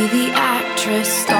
The actress starring